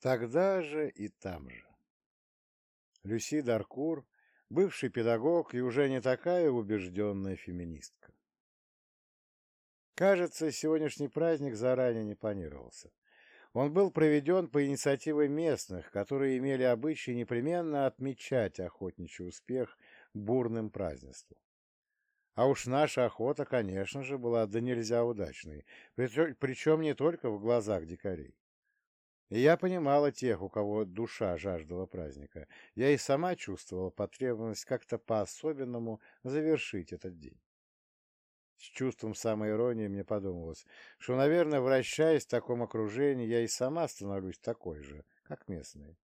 Тогда же и там же. Люси Даркур, бывший педагог и уже не такая убежденная феминистка. Кажется, сегодняшний праздник заранее не планировался. Он был проведен по инициативе местных, которые имели обычай непременно отмечать охотничий успех бурным празднеством. А уж наша охота, конечно же, была да нельзя удачной, причем не только в глазах дикарей. Я понимала тех, у кого душа жаждала праздника. Я и сама чувствовала потребность как-то по-особенному завершить этот день. С чувством самоиронии мне подумалось, что, наверное, вращаясь в таком окружении, я и сама становлюсь такой же, как местные.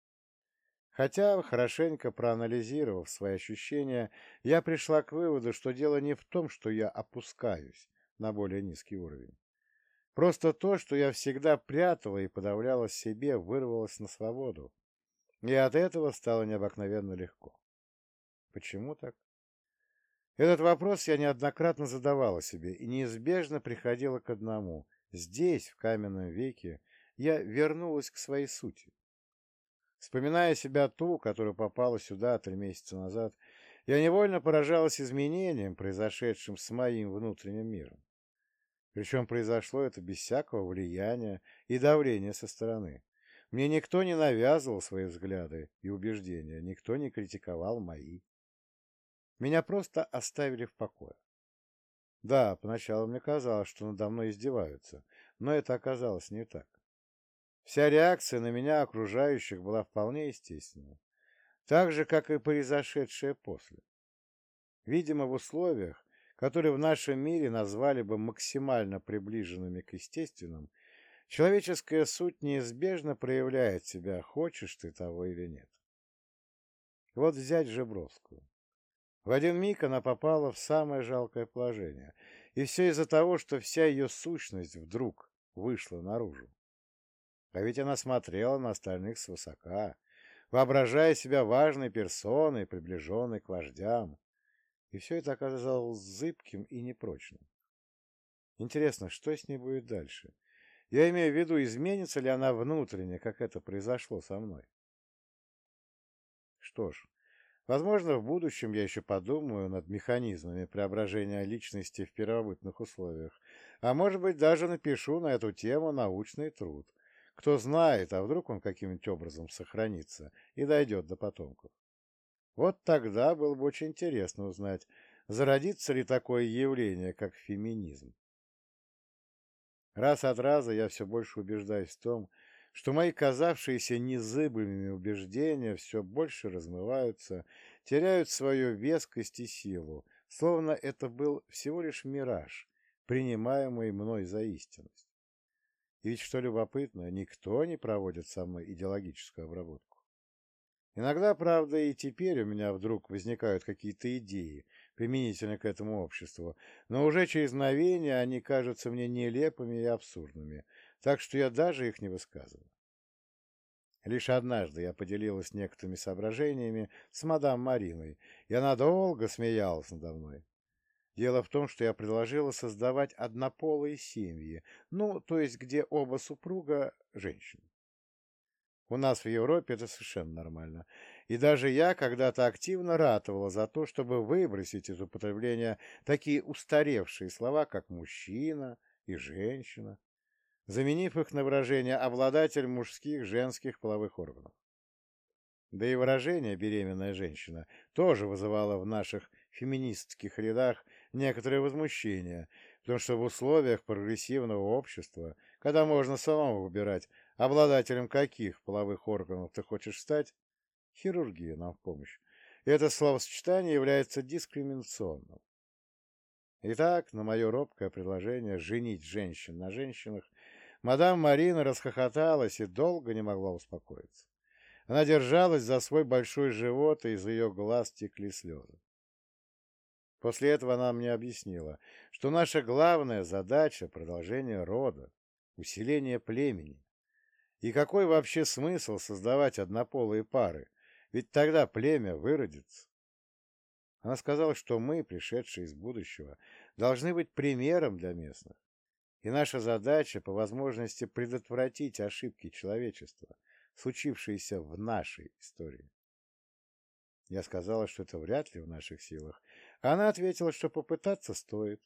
Хотя, хорошенько проанализировав свои ощущения, я пришла к выводу, что дело не в том, что я опускаюсь на более низкий уровень. Просто то, что я всегда прятала и подавляла себе, вырвалось на свободу. И от этого стало необыкновенно легко. Почему так? Этот вопрос я неоднократно задавала себе и неизбежно приходила к одному. Здесь, в каменном веке, я вернулась к своей сути. Вспоминая себя ту, которая попала сюда три месяца назад, я невольно поражалась изменениям, произошедшим с моим внутренним миром. Причем произошло это без всякого влияния и давления со стороны. Мне никто не навязывал свои взгляды и убеждения, никто не критиковал мои. Меня просто оставили в покое. Да, поначалу мне казалось, что надо мной издеваются, но это оказалось не так. Вся реакция на меня окружающих была вполне естественной, так же, как и произошедшее после. Видимо, в условиях, которые в нашем мире назвали бы максимально приближенными к естественным, человеческая суть неизбежно проявляет себя, хочешь ты того или нет. Вот взять Жебровскую. В один миг она попала в самое жалкое положение, и все из-за того, что вся ее сущность вдруг вышла наружу. А ведь она смотрела на остальных свысока, воображая себя важной персоной, приближенной к вождям, и все это оказалось зыбким и непрочным. Интересно, что с ней будет дальше? Я имею в виду, изменится ли она внутренне, как это произошло со мной. Что ж, Возможно, в будущем я еще подумаю над механизмами преображения личности в первобытных условиях, а может быть даже напишу на эту тему научный труд. Кто знает, а вдруг он каким-нибудь образом сохранится и дойдет до потомков. Вот тогда было бы очень интересно узнать, зародится ли такое явление, как феминизм. Раз от раза я все больше убеждаюсь в том, что мои казавшиеся незыблемыми убеждения все больше размываются, теряют свою вескость и силу, словно это был всего лишь мираж, принимаемый мной за истинность. И ведь, что любопытно, никто не проводит со мной идеологическую обработку. Иногда, правда, и теперь у меня вдруг возникают какие-то идеи, применительно к этому обществу, но уже через мгновение они кажутся мне нелепыми и абсурдными, так что я даже их не высказываю. Лишь однажды я поделилась некоторыми соображениями с мадам Мариной, и она долго смеялась надо мной. Дело в том, что я предложила создавать однополые семьи, ну, то есть где оба супруга – женщины. У нас в Европе это совершенно нормально. И даже я когда-то активно ратовала за то, чтобы выбросить из употребления такие устаревшие слова, как «мужчина» и «женщина» заменив их на выражение «обладатель мужских, женских половых органов». Да и выражение «беременная женщина» тоже вызывало в наших феминистских рядах некоторое возмущение, потому что в условиях прогрессивного общества, когда можно самому выбирать, обладателем каких половых органов ты хочешь стать, хирургия нам в помощь, это словосочетание является дискриминационным. Итак, на мое робкое предложение женить женщин на женщинах Мадам Марина расхохоталась и долго не могла успокоиться. Она держалась за свой большой живот, и из ее глаз текли слезы. После этого она мне объяснила, что наша главная задача — продолжение рода, усиление племени. И какой вообще смысл создавать однополые пары? Ведь тогда племя выродится. Она сказала, что мы, пришедшие из будущего, должны быть примером для местных. И наша задача по возможности предотвратить ошибки человечества, случившееся в нашей истории. Я сказала, что это вряд ли в наших силах. Она ответила, что попытаться стоит.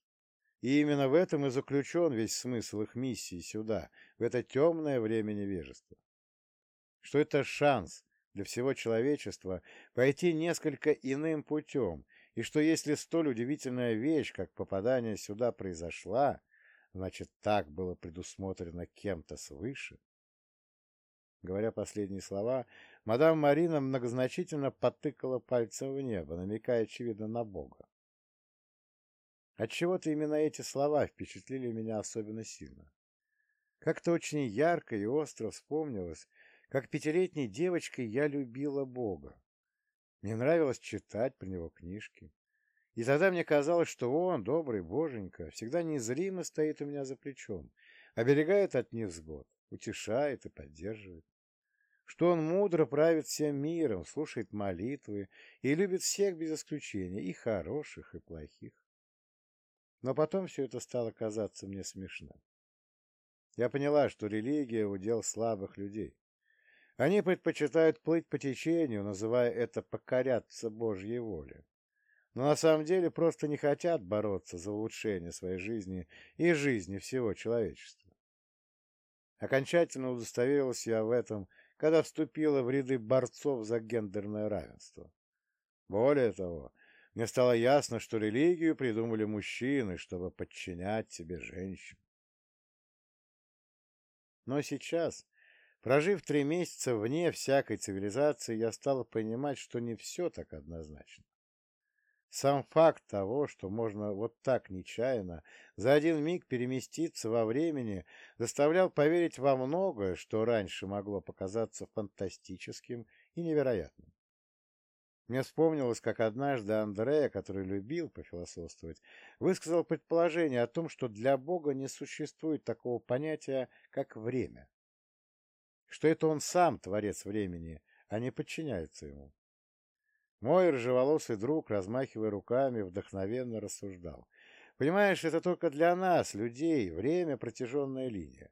И именно в этом и заключен весь смысл их миссии сюда, в это темное время невежества. Что это шанс для всего человечества пойти несколько иным путем, и что если столь удивительная вещь, как попадание сюда, произошла, значит, так было предусмотрено кем-то свыше. Говоря последние слова, мадам Марина многозначительно потыкала пальцем в небо, намекая, очевидно, на Бога. Отчего-то именно эти слова впечатлили меня особенно сильно. Как-то очень ярко и остро вспомнилось, как пятилетней девочкой я любила Бога. Мне нравилось читать про него книжки. И тогда мне казалось, что он, добрый боженька, всегда незримо стоит у меня за плечом, оберегает от невзгод, утешает и поддерживает. Что он мудро правит всем миром, слушает молитвы и любит всех без исключения, и хороших, и плохих. Но потом все это стало казаться мне смешным. Я поняла, что религия – удел слабых людей. Они предпочитают плыть по течению, называя это «покоряться Божьей воле». Но на самом деле просто не хотят бороться за улучшение своей жизни и жизни всего человечества. Окончательно удостоверилась я в этом, когда вступила в ряды борцов за гендерное равенство. Более того, мне стало ясно, что религию придумали мужчины, чтобы подчинять себе женщин. Но сейчас, прожив три месяца вне всякой цивилизации, я стала понимать, что не все так однозначно. Сам факт того, что можно вот так нечаянно за один миг переместиться во времени, заставлял поверить во многое, что раньше могло показаться фантастическим и невероятным. Мне вспомнилось, как однажды Андрея, который любил пофилософствовать, высказал предположение о том, что для Бога не существует такого понятия, как время. Что это он сам творец времени, а не подчиняется ему. Мой рыжеволосый друг, размахивая руками, вдохновенно рассуждал. Понимаешь, это только для нас, людей, время – протяженная линия.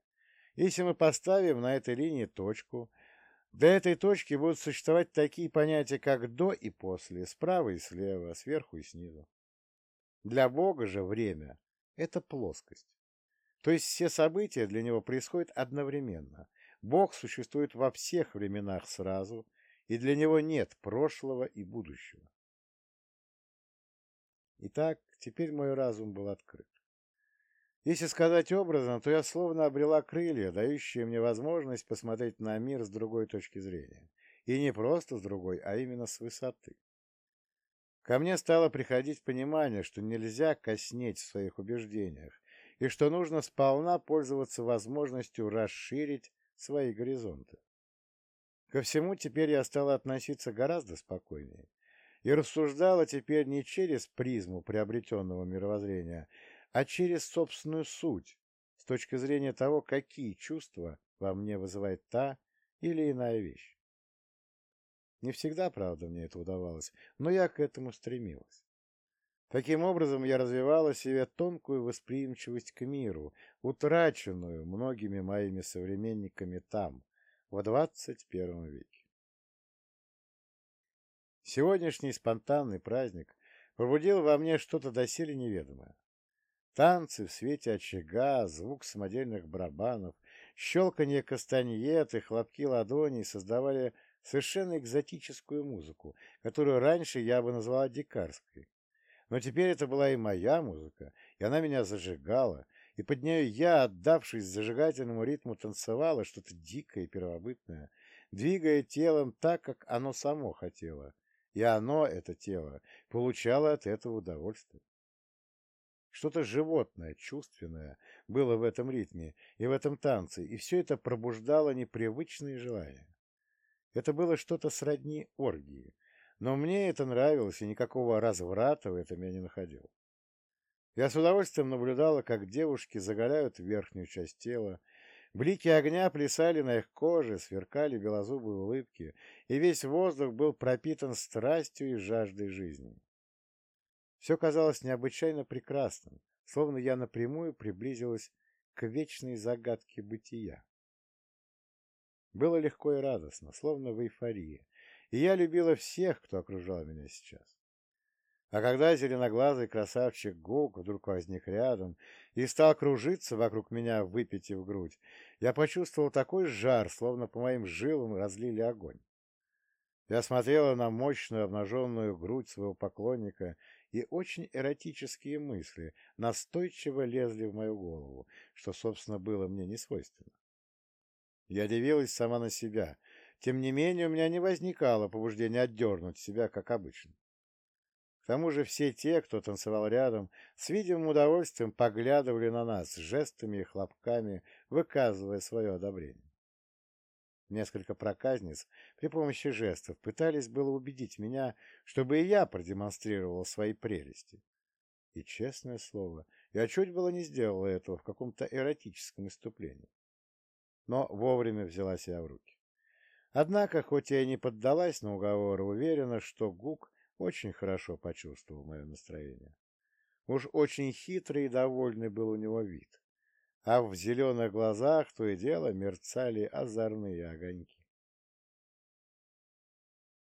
Если мы поставим на этой линии точку – до этой точки будут существовать такие понятия, как «до» и «после», справа и слева, сверху и снизу. Для Бога же время – это плоскость. То есть все события для него происходят одновременно. Бог существует во всех временах сразу, и для него нет прошлого и будущего. Итак, теперь мой разум был открыт. Если сказать образно, то я словно обрела крылья, дающие мне возможность посмотреть на мир с другой точки зрения. И не просто с другой, а именно с высоты. Ко мне стало приходить понимание, что нельзя коснеть в своих убеждениях, и что нужно сполна пользоваться возможностью расширить свои горизонты. Ко всему теперь я стала относиться гораздо спокойнее и рассуждала теперь не через призму приобретенного мировоззрения, а через собственную суть, с точки зрения того, какие чувства во мне вызывает та или иная вещь. Не всегда, правда, мне это удавалось, но я к этому стремилась. Таким образом, я развивала себе тонкую восприимчивость к миру, утраченную многими моими современниками там, в двадцать первом веке. Сегодняшний спонтанный праздник пробудил во мне что-то доселе неведомое. Танцы в свете очага, звук самодельных барабанов, щелканье кастаньет и хлопки ладоней создавали совершенно экзотическую музыку, которую раньше я бы назвала дикарской. Но теперь это была и моя музыка, и она меня зажигала, и под нее я, отдавшись зажигательному ритму, танцевала что-то дикое и первобытное, двигая телом так, как оно само хотело, и оно, это тело, получало от этого удовольствие. Что-то животное, чувственное было в этом ритме и в этом танце, и все это пробуждало непривычные желания. Это было что-то сродни оргии, но мне это нравилось, и никакого разврата в этом я не находил. Я с удовольствием наблюдала, как девушки заголяют верхнюю часть тела, блики огня плясали на их коже, сверкали белозубые улыбки, и весь воздух был пропитан страстью и жаждой жизни. Все казалось необычайно прекрасным, словно я напрямую приблизилась к вечной загадке бытия. Было легко и радостно, словно в эйфории, и я любила всех, кто окружал меня сейчас. А когда зеленоглазый красавчик Гук вдруг возник рядом и стал кружиться вокруг меня, выпитив грудь, я почувствовал такой жар, словно по моим жилам разлили огонь. Я смотрела на мощную обнаженную грудь своего поклонника, и очень эротические мысли настойчиво лезли в мою голову, что, собственно, было мне не свойственно. Я дивилась сама на себя. Тем не менее, у меня не возникало побуждения отдернуть себя, как обычно. К тому же все те, кто танцевал рядом, с видимым удовольствием поглядывали на нас жестами и хлопками, выказывая свое одобрение. Несколько проказниц при помощи жестов пытались было убедить меня, чтобы и я продемонстрировал свои прелести. И, честное слово, я чуть было не сделала этого в каком-то эротическом иступлении. Но вовремя взяла себя в руки. Однако, хоть я и не поддалась на уговоры, уверена, что Гук очень хорошо почувствовал мое настроение. Уж очень хитрый и довольный был у него вид, а в зеленых глазах то и дело мерцали озорные огоньки.